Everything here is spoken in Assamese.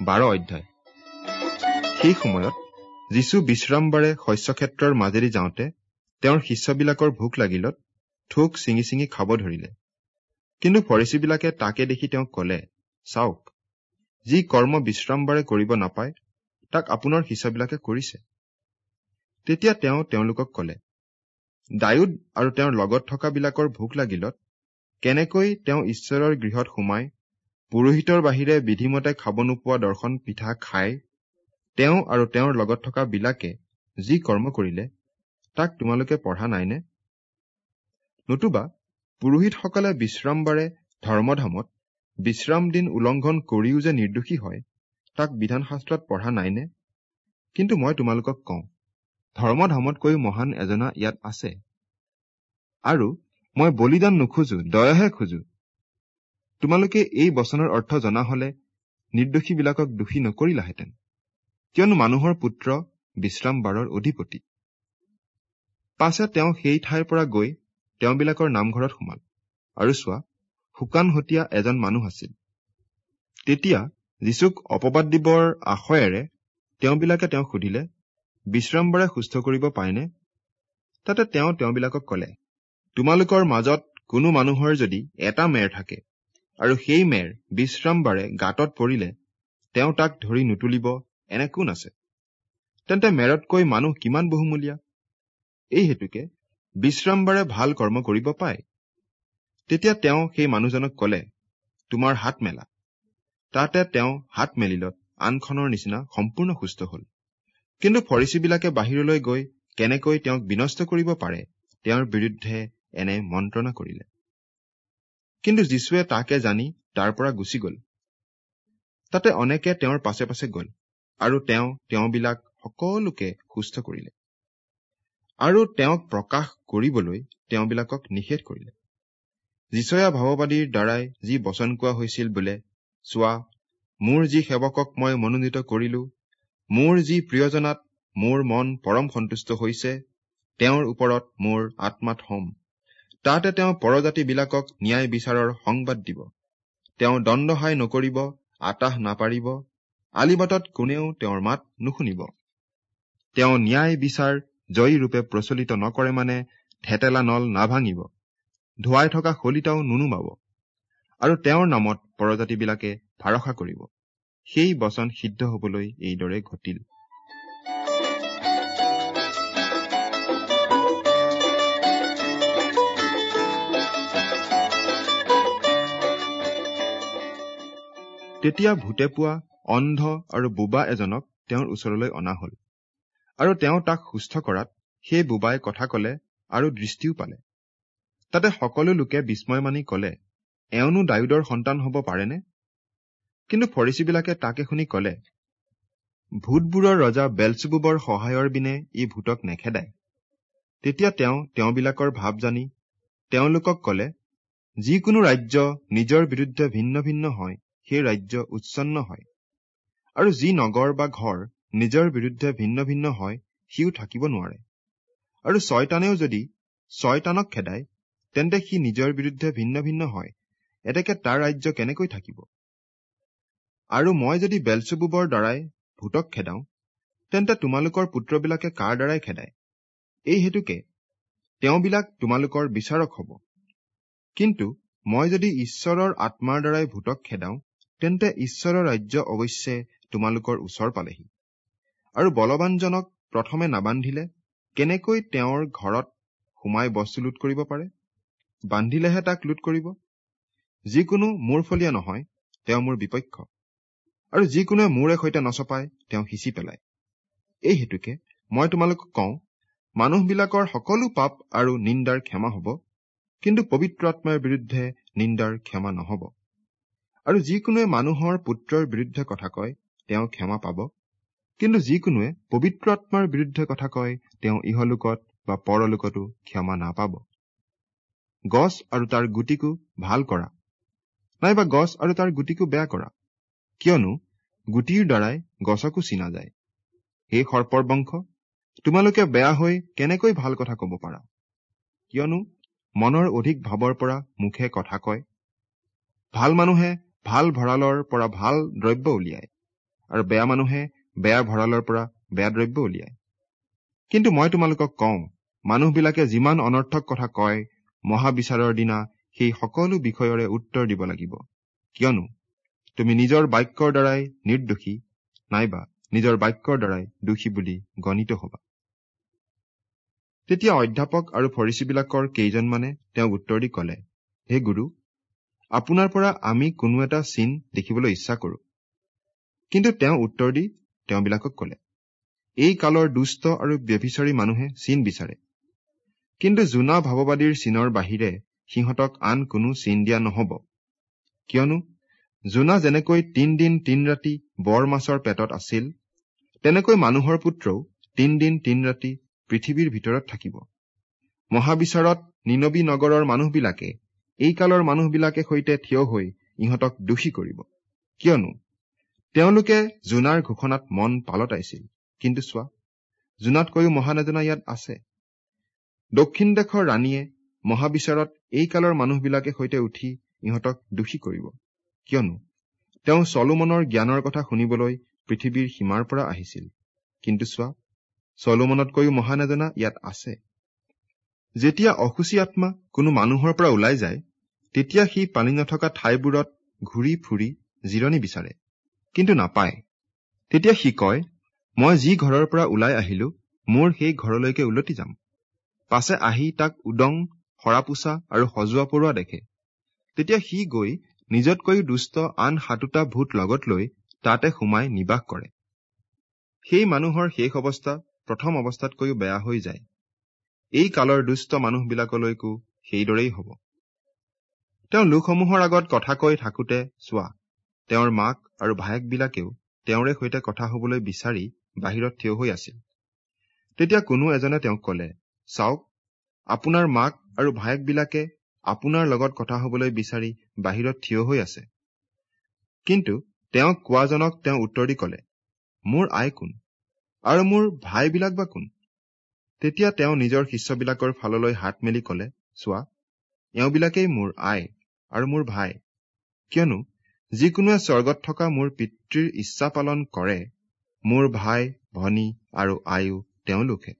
বাৰ অধ্যায়। সেই সময়ত যীশু বিশ্ৰামবাৰে শস্যক্ষেত্ৰৰ মাজেদি যাওঁতে তেওঁৰ শিষ্যবিলাকৰ ভোক লাগিলত থোক ছিঙি ছিঙি খাব ধৰিলে। কিন্তু ফৰিচীবিলাকে তাকে দেখি তেওঁক কলে চাওক যি কৰ্ম বিশ্ৰামবাৰে কৰিব নাপায় তাক আপোনাৰ শিষ্যবিলাকে কৰিছে। তেতিয়া তেওঁ তেওঁলোকক কলে ডায়ুদ আৰু তেওঁৰ লগত থকাবিলাকৰ ভোক লাগিলত কেনেকৈ তেওঁ ঈশ্বৰৰ গৃহত সোমাই পুৰোহিতৰ বাহিৰে বিধিমতে খাব নোপোৱা দৰ্শন পিঠা খাই তেওঁ আৰু তেওঁৰ লগত থকা বিলাকে যি কৰ্ম কৰিলে তাক তোমালোকে পঢ়া নাইনে? নতুবা পুৰোহিতসকলে বিশ্ৰামবাৰে ধৰ্মধামত বিশ্ৰাম দিন উলংঘন কৰিও যে নিৰ্দোষী হয় তাক বিধান শাস্ত্ৰত পঢ়া নাইনে? কিন্তু মই তোমালোকক কওঁ ধৰ্মধামতকৈ মহান এজনা ইয়াত আছে। আৰু মই বলিদান নোখোজো দয়াহে খোজো তোমালোকে এই বচনৰ অৰ্থ জনা হলে নিৰ্দোষীবিলাকক দোষী নকৰিলাহেঁতেন। কিয়নো মানুহৰ পুত্ৰ বিশ্ৰাম বাৰৰ অধিপতি। পাছে তেওঁ সেই ঠাইৰ পৰা গৈ তেওঁবিলাকৰ নামঘৰত সোমাল। আৰু চোৱা শুকান হতীয়া এজন মানুহ আছিল। তেতিয়া যীচুক অপবাদ দিবৰ আশয়েৰে তেওঁবিলাকে তেওঁক সুধিলে বিশ্ৰামবাৰে সুস্থ কৰিব পায়নে তাতে তেওঁ তেওঁবিলাকক কলে তোমালোকৰ মাজত কোনো মানুহৰ যদি এটা মেৰ থাকে আৰু সেই মেৰ বিশ্ৰামবাৰে গাঁতত পৰিলে তেওঁ তাক ধৰি নুতুলিব এনে কোন আছে? তেন্তে মেৰতকৈ মানুহ কিমান বহুমূলীয়া? এই হেতুকে বিশ্ৰামবাৰে ভাল কৰ্ম কৰিব পায়। তেতিয়া তেওঁ সেই মানুহজনক কলে তোমাৰ হাত মেলা। তাতে তেওঁ হাত মেলিলত আনখনৰ নিচিনা সম্পূৰ্ণ সুস্থ হল। কিন্তু ফৰিচীবিলাকে বাহিৰলৈ গৈ কেনেকৈ তেওঁক বিনষ্ট কৰিব পাৰে তেওঁৰ বিৰুদ্ধে এনে মন্ত্ৰণা কৰিলে। কিন্তু যীশুৱে তাকে জানি তাৰ পৰা গুচি গল। তাতে অনেকে তেওঁৰ পাছে পাছে গল আৰু তেওঁ তেওঁবিলাক সকলোকে সুস্থ কৰিলে। আৰু তেওঁক প্ৰকাশ কৰিবলৈ তেওঁবিলাকক নিষেধ কৰিলে। যীচয়া ভাৱবাদীৰ দ্বাৰাই যি বচন কোৱা হৈছিল বোলে চোৱা মোৰ যি সেৱকক মই মনোনীত কৰিলো মোৰ যি প্ৰিয়জনাত মোৰ মন পৰম সন্তুষ্ট হৈছে তেওঁৰ ওপৰত মোৰ আত্মাত হম। তাতে তেওঁ পৰজাতিবিলাকক ন্যায় বিচাৰৰ সংবাদ দিব। তেওঁ দণ্ডহাই নকৰিব আতাহ নাপাৰিব আলিবাটত কোনেও তেওঁৰ মাত নুশুনিব। তেওঁ ন্যায় বিচাৰ জয়ী ৰূপে প্ৰচলিত নকৰে মানে থেতেলা নল নাভাঙিব ধুৱাই থকা শলিতাও নুনুমাব আৰু তেওঁৰ নামত পৰজাতিবিলাকে ভাৰসা কৰিব। সেই বচন সিদ্ধ হবলৈ এইদৰে ঘটিল। তেতিয়া ভূতে পোৱা অন্ধ আৰু বোবা এজনক তেওঁৰ ওচৰলৈ অনা হল। আৰু তেওঁ তাক সুস্থ কৰাত সেই বোবাই কথা কলে আৰু দৃষ্টিও পালে। তাতে সকলো লোকে বিস্ময় মানি কলে এওঁনো ডায়ুদৰ সন্তান হব পাৰেনে? কিন্তু ফৰিচীবিলাকে তাকে শুনি কলে ভূতবোৰৰ ৰজা বেলচুবুবৰ সহায়ৰ বিনে ই ভূতক নেখেদায়। তেতিয়া তেওঁ তেওঁবিলাকৰ ভাৱ জানি তেওঁলোকক কলে যিকোনো ৰাজ্য নিজৰ বিৰুদ্ধে ভিন্ন ভিন্ন হয় সেই ৰাজ্য উচ্ছন্ন হয়। আৰু যি নগৰ বা ঘৰ নিজৰ বিৰুদ্ধে ভিন্ন ভিন্ন হয় সিও থাকিব নোৱাৰে। আৰু ছয়তানেও যদি ছয়তানক খেদায় তেন্তে সি নিজৰ বিৰুদ্ধে ভিন্ন ভিন্ন হয় এতেকে তাৰ ৰাজ্য কেনেকৈ থাকিব? আৰু মই যদি বেলচুবুবৰ দ্বাৰাই ভূতক খেদাওঁ তেন্তে তোমালোকৰ পুত্ৰবিলাকে কাৰ দ্বাৰাই খেদায়? এই হেতুকে তেওঁবিলাক তোমালোকৰ বিচাৰক হব। কিন্তু মই যদি ঈশ্বৰৰ আত্মাৰ দ্বাৰাই ভূতক খেদাওঁ তেন্তে ঈশ্বৰৰ ৰাজ্য অৱশ্যে তোমালোকৰ ওচৰ পালেহি। আৰু বলৱানজনক প্ৰথমে নাবান্ধিলে কেনেকৈ তেওঁৰ ঘৰত সোমাই বস্তু লুট কৰিব পাৰে? বান্ধিলেহে তাক লুট কৰিব? যিকোনো মোৰ ফলীয়া নহয় তেওঁ মোৰ বিপক্ষ। আৰু যিকোনোৱে মোৰে সৈতে নচপাই তেওঁ সিঁচি পেলায়। এই হেতুকে মই তোমালোকক কওঁ মানুহবিলাকৰ সকলো পাপ আৰু নিন্দাৰ ক্ষমা হব কিন্তু পবিত্ৰ আত্মাৰ বিৰুদ্ধে নিন্দাৰ ক্ষমা নহব। আৰু যিকোনোৱে মানুহৰ পুত্ৰৰ বিৰুদ্ধে কথা কয় তেওঁ ক্ষমা পাব। কিন্তু যিকোনোৱে পবিত্ৰ আত্মাৰ বিৰুদ্ধে কথা কয় তেওঁ ইহলোকত বা পৰলোকতো ক্ষমা নাপাব। গছ আৰু তাৰ গুটিকো ভাল কৰা নাইবা গছ আৰু তাৰ গুটিকো বেয়া কৰা। কিয়নো গুটিৰ দ্বাৰাই গছকো চিনা যায়। সেই সৰ্পৰ বংশ তোমালোকে বেয়া হৈ কেনেকৈ ভাল কথা কব পাৰা? কিয়নো মনৰ অধিক ভাৱৰ পৰা মুখে কথা কয়। ভাল মানুহে ভাল ভঁৰালৰ পৰা ভাল দ্ৰব্য উলিয়ায় আৰু বেয়া মানুহে বেয়া ভঁৰালৰ পৰা বেয়া দ্ৰব্য উলিয়ায়। কিন্তু মই তোমালোকক কওঁ মানুহবিলাকে যিমান অনৰ্থক কথা কয় মহাবিচাৰৰ দিনা সেই সকলো বিষয়ৰে উত্তৰ দিব লাগিব। কিয়নো তুমি নিজৰ বাক্যৰ দ্বাৰাই নিৰ্দোষী নাইবা নিজৰ বাক্যৰ দ্বাৰাই দোষী বুলি গণিত হবা। তেতিয়া অধ্যাপক আৰু ফৰিচীবিলাকৰ কেইজনমানে তেওঁক উত্তৰ দি কলে হে গুৰু আপোনাৰ পৰা আমি কোনো এটা চিন দেখিবলৈ ইচ্ছা কৰো। কিন্তু তেওঁ উত্তৰ দি তেওঁবিলাকক কলে এই কালৰ দুষ্ট আৰু ব্যভিচাৰী মানুহে চিন বিচাৰে। কিন্তু জোনা ভাৱবাদীৰ চিনৰ বাহিৰে সিহঁতক আন কোনো চিন দিয়া নহব। কিয়নো জোনা যেনেকৈ তিনদিন তিন ৰাতি বৰ মাছৰ পেটত আছিল তেনেকৈ মানুহৰ পুত্ৰও তিনদিন তিন ৰাতি পৃথিৱীৰ ভিতৰত থাকিব। মহাবিচাৰত নিনবী নগৰৰ মানুহবিলাকে এই কালৰ মানুহবিলাকে সৈতে থিয় হৈ ইহঁতক দোষী কৰিব। কিয়নো তেওঁলোকে জোনাৰ ঘোষণাত মন পালতাইছিল কিন্তু চোৱা জোনাতকৈও মহান এজনা ইয়াত আছে। দক্ষিণ দেশৰ ৰাণীয়ে মহাবিচাৰত এই কালৰ মানুহবিলাকে সৈতে উঠি ইহঁতক দোষী কৰিব। কিয়নো তেওঁ চলোমনৰ জ্ঞানৰ কথা শুনিবলৈ পৃথিৱীৰ সীমাৰ পৰা আহিছিল। কিন্তু চোৱা চলোমনতকৈও মহান এজনা ইয়াত আছে। যেতিয়া অসুচী আত্মা কোনো মানুহৰ পৰা ওলাই যায় তেতিয়া সি পানী নথকা ঠাইবোৰত ঘূৰি ফুৰি জিৰণি বিচাৰে কিন্তু নাপায়। তেতিয়া সি কয় মই যি ঘৰৰ পৰা ওলাই আহিলো মোৰ সেই ঘৰলৈকে উলটি যাম। পাছে আহি তাক উদং সৰাপোচা আৰু সজোৱা পৰোৱা দেখে। তেতিয়া সি গৈ নিজতকৈ দুষ্ট আন সাতোটা ভূত লগত লৈ তাতে সোমাই নিবাস কৰে। সেই মানুহৰ শেষ অৱস্থা প্ৰথম অৱস্থাতকৈও বেয়া হৈ যায়। এই কালৰ দুষ্ট মানুহবিলাকলৈকো সেইদৰেই হব। তেওঁ লোকসমূহৰ আগত কথা কৈ থাকোতে চোৱা তেওঁৰ মাক আৰু ভায়েকবিলাকেও তেওঁৰে সৈতে কথা হবলৈ বিচাৰি বাহিৰত থিয় হৈ আছিল। তেতিয়া কোনো এজনে তেওঁক কলে চাওক আপোনাৰ মাক আৰু ভায়েকবিলাকে আপোনাৰ লগত কথা হবলৈ বিচাৰি বাহিৰত থিয় হৈ আছে। কিন্তু তেওঁক কোৱাজনক তেওঁ উত্তৰ দি কলে মোৰ আই কোন আৰু মোৰ ভাইবিলাক বা কোন? তেতিয়া তেওঁ নিজৰ শিষ্যবিলাকৰ ফাললৈ হাত মেলি কলে চোৱা এওঁবিলাকেই মোৰ আই। আৰু মোৰ ভাই। কিয়নো যিকোনোৱে স্বৰ্গত থকা মোৰ পিতৃৰ ইচ্ছা পালন কৰে মোৰ ভাই ভনী আৰু আয়ু তেওঁলোকহে